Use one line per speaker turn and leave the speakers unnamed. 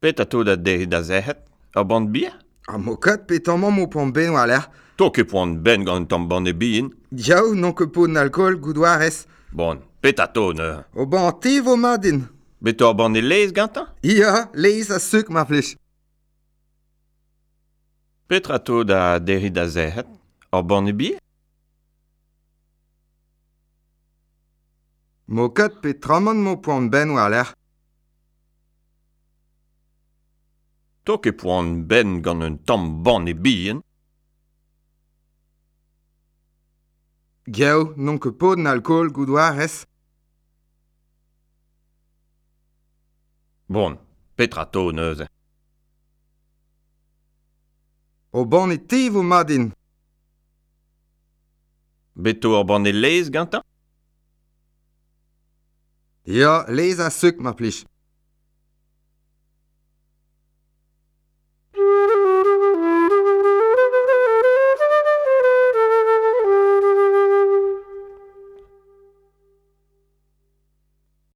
Pet a to da de da zehet, a band bier?
A mokat pet an mamm o pan ben oa l'air.
To ket poan ben gant an ban e bihin.
Diaou, non ke po n'alkool goudoar.
Bon, pet a to ne.
O ban te vo madin.
Bet a ban e leiz gantan?
Ia, leiz a seuk ma flech.
Petra to da deri da zehet, A band e bier?
Mokat petraman mo poan ben oa l'air.
to ket poan ben gant un tamm ban e bihan.
Gaou, non ke pod n'alkool goudoar.
Bon, petra to neuze.
O ban e te vo madin.
Beto ar ban e lez gantan?
Ya, lez a seuk ma plij.